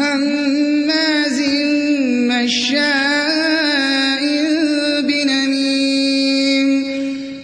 هماز مشاء